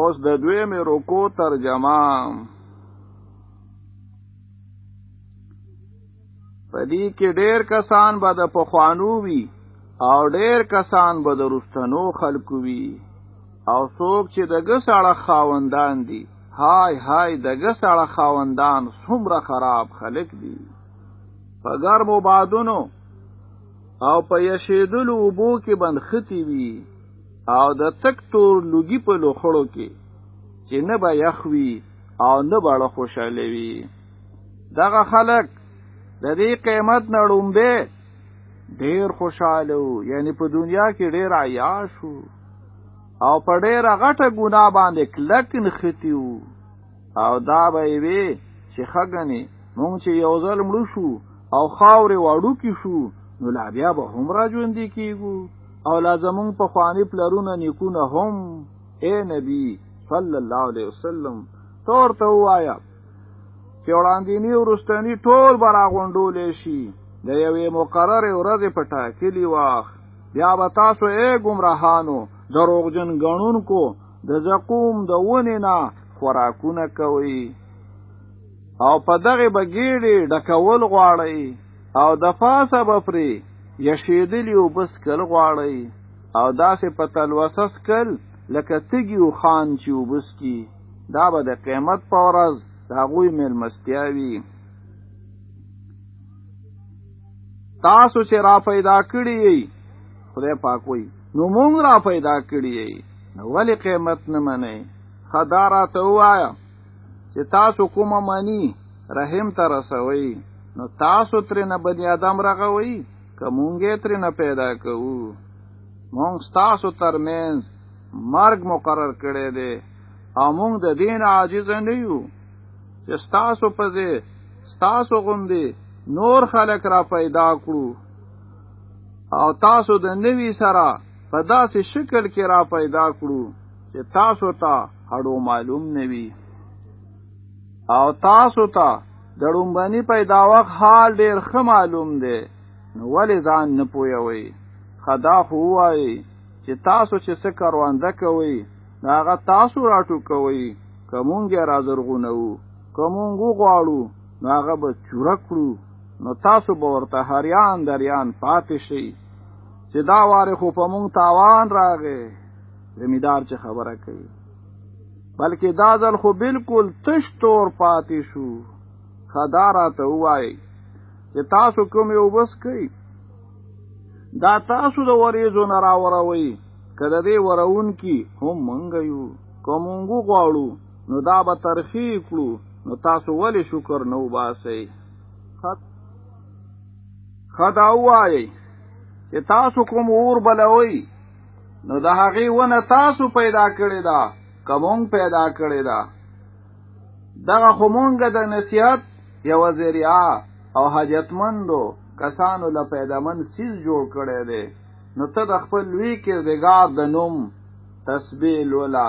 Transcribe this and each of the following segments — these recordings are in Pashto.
اوس د دوی مې رکو ترجمه پدې کې ډېر کسان به د پخوانو وي او ډېر کسان به د رستنو خلکو وي او څوک چې د ګسړه خاوندان دي های های د ګسړه خاوندان څومره خراب خلک دي په ګرمو بادونو او په یشیدلو وبو کې بندختی وي او د تک تور لوګي په لوخړو کې چې نه به یخوي او نه به خوشاله وي دغه خلک د دې قیمت نړومبه ډیر خوشاله وو یعنی په دنیا کې ډیر عیاش وو او په ډیر غټه ګناه باندې کلک نختی وو او دا به وي چې خګنې مونږ چې یو ځل مړ شو او خاورې واړو کې شو نو لا بیا به هم را ژوند کیږو او لا زمونږ په خواني پلرونه نیکونه هم اے نبی صلی الله علیه وسلم تور ته وایا چې وړاندینی ورستنی ټول برا غونډول شي د یوې مقرره ورځې په ټاکلی واخ بیا به تاسو اے گمراهانو دروغجن غنونکو د زقوم د ونې نه خوراکونه کوي او په دغه بګیړې ډکول غواړي او د پاسه به پرې یشیدلی او بس کل غواړي او داسې په تلوسه سکل لکه تګي او خان چې وبس کی دا به د قیمت په ورځ د هغوی میلمستیا وي تاسو چې را پیدا کړی خدای پاک وایي نو مونږ را پیدا کړی نو ولې قیمت نه منئ خدارا ته وایا چې تاسو کوم معنی رحم ته رسوي نو تاسو تر نه بنی آدم رغوي کومګه تر نه پیدا کوو مونږ تاسو ترمنځ مرګ مقرر کړی دی او مونږ د دین عاجز نه یو چې تاسو په دې تاسو غوندي نور خلک را پیدا کړو او تاسو د نوی سره په داسې شکل کې را پیدا کړو چې تاسو ته هډو معلوم نوي او تاسو ته د ړومبني پیدا وخت حال ډیر ښه معلوم دی نو ولې ځان نه پویوي خدا خو وایي چې تاسو چې څه کروانده کوي هغه تاسو راټو کوي کومونګه را زرغونو کومونګو غواړو نو هغه به چوره کړو نو تاسو به ورته هریان دریان پاتې شئ چې دا وار خو په مونږ تاوان راغې زمیدار چې خبره کوي بلکې دا ځل خو بالکل تش تور پاتې شو خدارا ته وای چې تاسو کوم یو بس کوي دا تاسو د وریزو نه راوروي کله دې ورون کی هم منګ یو کومنګو غواړو نو دا به ترخی کړو نو تاسو ولی شکر نو باسئ خط خدا وایي چې تاسو کوم اور بلوي نو د هغې ونه تاسو پیدا کړی دا کمون پیدا کړی دا دغه خمونګه د نصیحت یو ذریعه او حاجتمندو کسانو له پیدامن سیز جوړ کړی دی نو ته د خپل لوی کردګار د نوم تسبیح لولا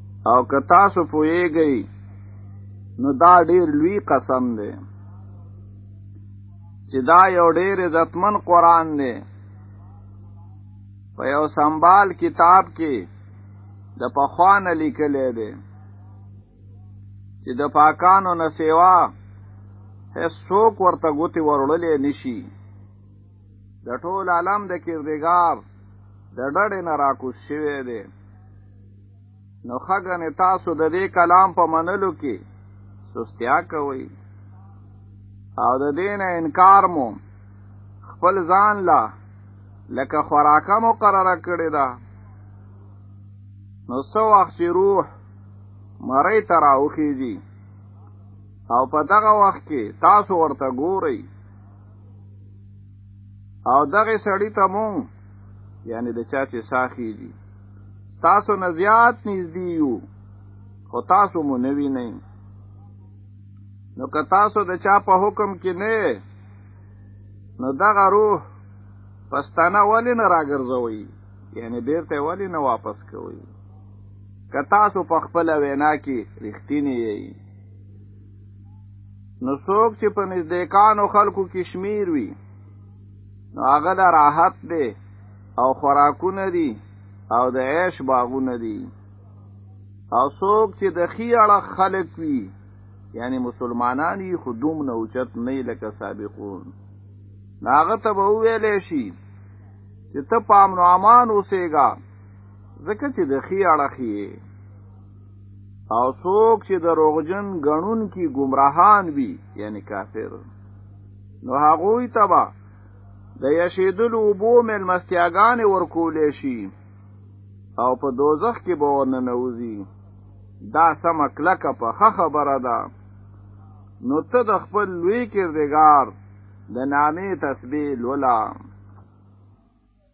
او که تاسو پوهیږئ نو دا ډیر لوی قسم دی چې دا یو ډیر عزتمن قران دی په یو سنبال کتاب کې د پخوان لیکل دی چې د پاکانو نه سیوا هیڅ څوک ورته ګوتې ورړلې نشي د ټول عالم د کردګار د ډډې نه راکوز شوی دی نو خګنې تاسو د دې کلام په منلو کې سستیا کوي او د دین انکار مو خپل ځان لا لکه خوراکه مقرره کړی دا نو سو وخت چې روح مړی ته راوخیږي او په دغه وخت کې تاسو ورته ګورئ او دغه سړی ته مونږ یعنی د چا چې ساخیږي تاسو نه زیات نږدې یو خو تاسو مو نه وینئ نو که تاسو د چا په حکم کې نه نو دغه روح پستانه ولې نه راګرځوي یعنی بیرته ولې نه واپس کوي که تاسو په خپل وینا کې رښتینی یئ نو څوک چې په نزدېکانو خلکو کې شمیر وي نو هغه د راحت دی او خوراکونه دي او د عیش باغونه دي او څوک چې د خي اړه خلق وي یعنی مسلمانان یې خودوم نه اوچت نه لکه سابقون ناغه ته به ویلې شي چې ته پام نو امان اوسېګا ځکه چې د خي اړه خي او څوک چې د روغجن غنون کې گمراهان وي یعنی کافر نو هغه ته به د یشیدل وبو ملمستیاګانې ورکولې شي او په دوزخ کې به ورننوځي دا سم کلکه په خبره ده نو ته د خپل لوی کردګار د نامې تسبیح لولا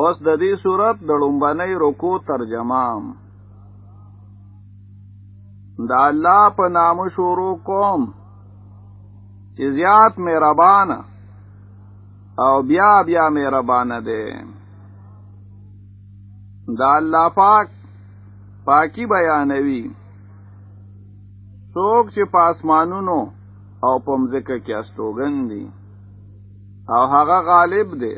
اوس د دې صورت د لومبنۍ رکو ترجمه د الله په نام شروع کوم چې زیات مهربان او بیا بیا مهربان دی د الله پاک پاکی بیانوي څوک چې په اسمانونو او په مځکه کې استوګن دي او هغه غالب دی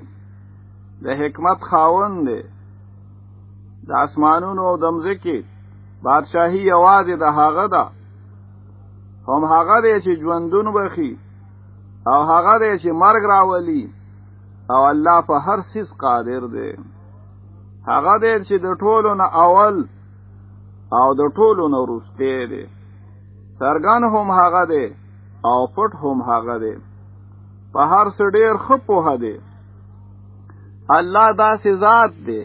د حکمت خاوند دی د اسمانونو او د مځکې بادشاهي یوازې د هغه ده هم هغه دی چې ژوندون بخي او هغه دی چې مرګ راولي او الله په هر سیس قادر دی هغه دی چې د ټولو نه اول او د ټولو نه وروستی دی سرګن هم هغه دی او پټ هم هغه دی په هر څه ډیر خپوه دی الله داسې ذات دی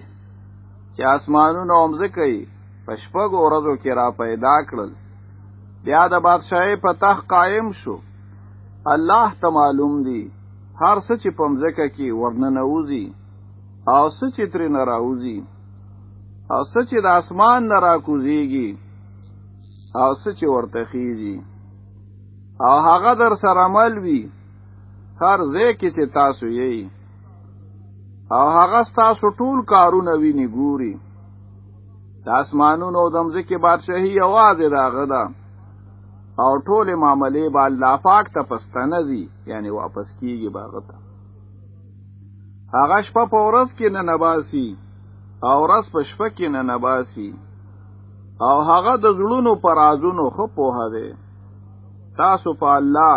چې اسمانونه هم ځکه یې په شپږو ورځو کې را پیدا کړل بیا د بادشاهۍ په تخ قایم شو الله ته معلوم دی هر څه چې په مځکه کې ورننه وځي او څه چې ترې نه راوځي او څه چې د اسمان نه راکوزیږي او څه چې ورته خیږي او هغه در سره مل وي هر ځای کې چې تاسو یې او هغه تاسو ټول کارونه ویني ګوري د اسمانونو او د مځکې بادشاهي یوازې د هغه ده او ټولې معاملې به الله پاک ته پستانه ځي یعنی واپس کیږي به هغه ته هغه شپه په ورځ کې نه نباسي او ورځ په شپه کې نه نباسي او هغه د زړونو پر ازونو خو په هده تاسو په الله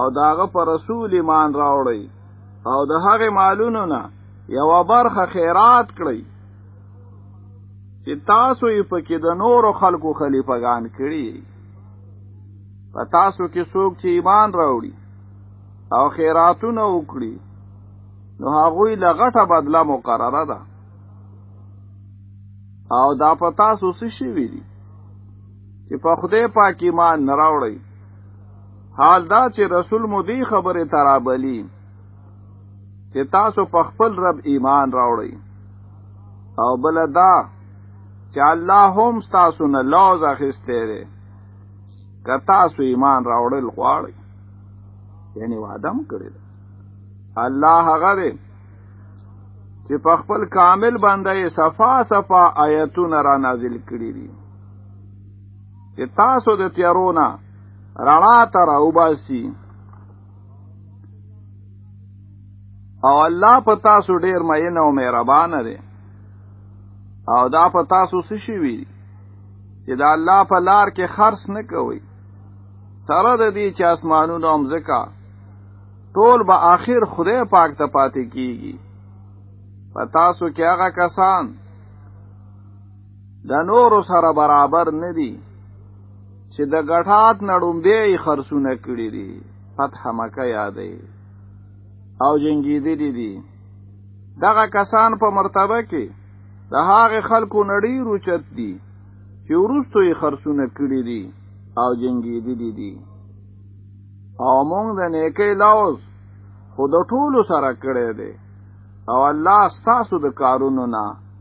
او داغه پر رسول ایمان راوړی او د هغه مالونو نه یو برخه خیرات کړی چې تاسو یې پکې د نورو خلکو خلیفګان کړی په تاسو کې څوک چې ایمان راوړي او خیراتونه وکړي نو هغوی له غټه بدله مقرره ده او دا په تاسو څه شوي دي چې په خدای پاک ایمان نه راوړئ حال دا چې رسول مو دی خبره ترابلی چې تاسو په خپل رب ایمان راوړئ او بل دا چې الله هم تاسو نه لوز اخیسته دی که تاسو ایمان راوړل غواړئ یعنی وعده هم کړی الله هغه دی چې په خپل کامل باندې صفا صفا آیتونه را نازل کړی دي چې تاسو د تیارونه رڼا ته راوباسي او الله په تاسو ډیر مین او مهربان دی او دا په تاسو څه شي وی چې دا الله په لار کې خرڅ نه کوي سره د دې چې اسمانونو هم زکا ټول به آخر خدای پاک ته پاتې کیږي پتاسو کې هغه کسان د نورو سره برابر نه دي چې د غټات نړوم به خرڅونه کړی دي فتح مکه یادې او جنگی دي دي, دي. دغه کسان په مرتبه کې د هغه خلکو نړۍ روچت دي چې ورستو یې خرڅونه کړی دي او جنگی دي دي, دي. او مونږ د نیکه لوز خود ټولو سره کړی دی او الله ستاسو د کارونو نه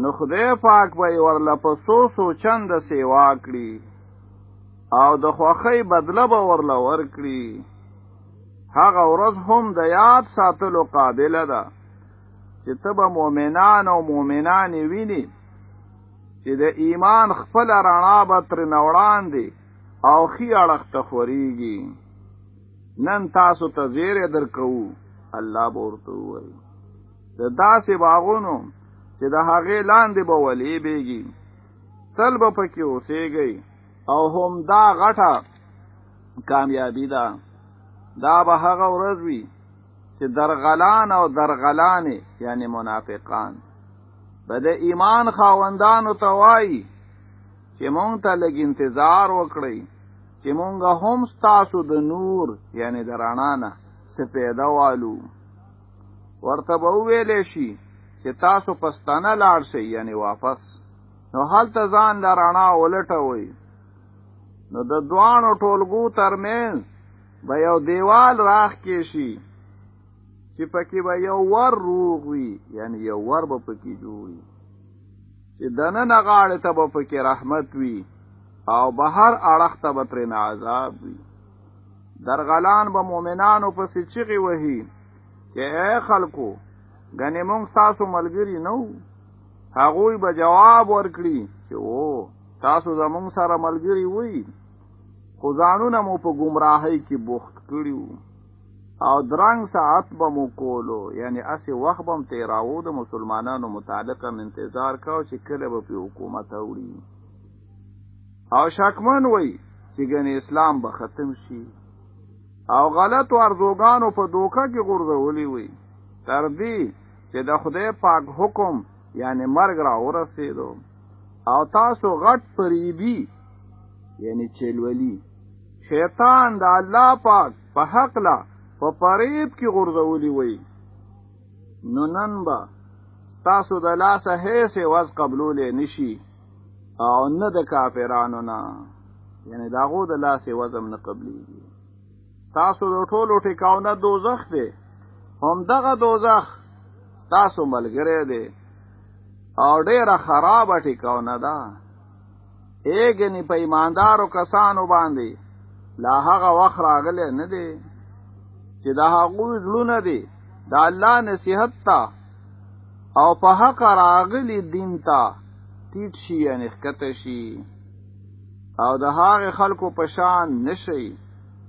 نو خدای پاک به ورله په سو سو چند سیوا کړي او د خوخی بدله به ورله ورکړي هغه ورځ هم د یاد ساتلو قابل ده چې ته به مؤمنان او مؤمنانې ویني چې د ایمان خپل رڼا به تر نوړان دي او خی اړخ ته خوریږي نن تاسو ته زیره درکو الله به ورته وایي د داسې باغونو چې د هغې لاندې به ولې بیږي تل به پکې اوسېږي او هم دا غټه کامیابی ده دا به هغه ورځ وي چې درغلان او درغلانې یعنی منافقان به د ایمان خاوندانو ته وایي چې مونږ ته لږ انتظار وکړئ چې مونږ هم ستاسو د نور یعنی د رڼا نه څه پیدا والو ورته به ویل شي چې تاسو پستانه لاړ شئ یعنی واپس نو هلته ځان له رڼا ولټوي نو د دوانو ټولګو ترمنځ به یو دیوال راخ کې شي چې پکې به یو ور روغ وي یعنی یو ور به پکې جوړي چې دننه غاړې ته به پکې رحمت وي او بهر اړخ ته به ترې عذاب وي درغلان به مؤمنانو پسې چغې وهي چې اے خلکو ګنې مونږ تاسو ملګری نه وو هغوی به جواب ورکړي چې وو تاسو زمونږ سره ملګری وي خو ځانونه مو په ګمراهۍ کې بوخت کړي او درنګ ساعت به مو کولو یعنی اسی وخت بم تیراو د مسلمانانو متعلق انتظار کاو چې کله به په حکومت اوړي او شاکمن وای چې ګنې اسلام به ختم شي او غلط ارزوګانو په دوکه کې غورځولې وي تر دې چې د خدای پاک حکم یعنی مرګ را ورسېدو او تاسو غټ پریبي یعنی چلولی شیطان د الله پاک په حق لا په پریب کې غورځولې وي نو نن به تاسو د لاسه هیڅ وز قبلولې نشي او نه د کافرانو نه یعنی دا غو د لاس وزم نه قبليږي تاسو د ټولو ټکاونه دوزخ دی هم دغه دوزخ تاسو ملګری دی او ډیره خراب ټکاونه ده ایګنی په ایماندارو کسانو باندې لا هغه وخت راغلی نه دی چې دا هغوی زړونه دي د الله نصیحت ته او په حق راغلی دین ته تیټ شي یعنی ښکته شي او د هغه خلکو په شان نشي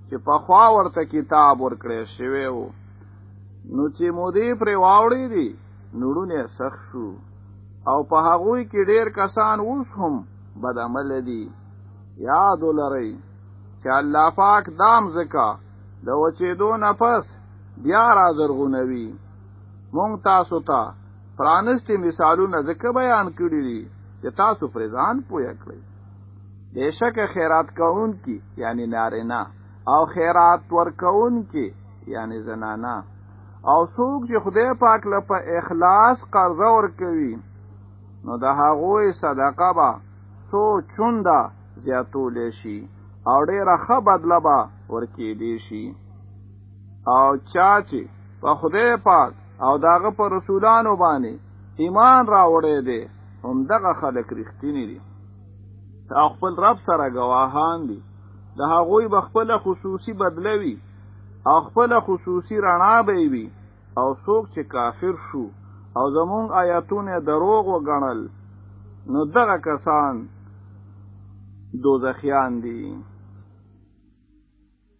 چې په خوا ورته کتاب ورکړی شوی وو نو چې مودې پرې واوړې دي نړونه سخت شو او په هغوی کې ډیر کسان اوس هم بد عمل دي یاد ولرئ چې الله پاک دام زکا د دا وچېدو نه پس بیا را زرغونوي مونږ تاسو ته پرانستی مثالونه ځکه بیان کړی دي چې تاسو پر ځان پوه کړئ بشک خیرات کون کی یعنی نارینا او خیرات ورکون کی یعنی زنانا او څوک چې خدای پاک له په اخلاص قرضه ورکوي نو د هغوی صدقه به څو چونده زیاتول شي او ډیره ښه بدله به ورکې دي شي او چا چې په خدای پاک او داغه پر رسولانو باندې ایمان راوړی دی هم دغه خلک رښتینی دي او خپل رب سره گواهان دي د هغوی به خپل خصوصي بدلوي او خپل خصوصي رڼا به وي او څوک چې کافر شو او زمونږ آیاتونه دروغ وګڼل نو دغه کسان دوزخیان دي